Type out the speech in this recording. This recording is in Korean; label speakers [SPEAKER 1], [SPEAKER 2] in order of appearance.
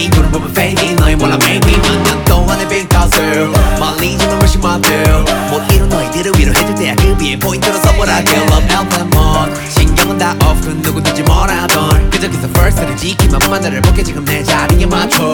[SPEAKER 1] flaming 그런 부분 fading 너의 원한 maybe 만년 동안의 big gossip 말리지는 훨씬 맘들. 못 이룬 너희들을 위로해줄 때야. 그 위에 포인트로 선물할게 Love Elmon 신경은 다 off 그 누구든지 뭐라던. 그저 그저 first를 지키만 만나를 볼게. 지금 내 자리에 맞춰.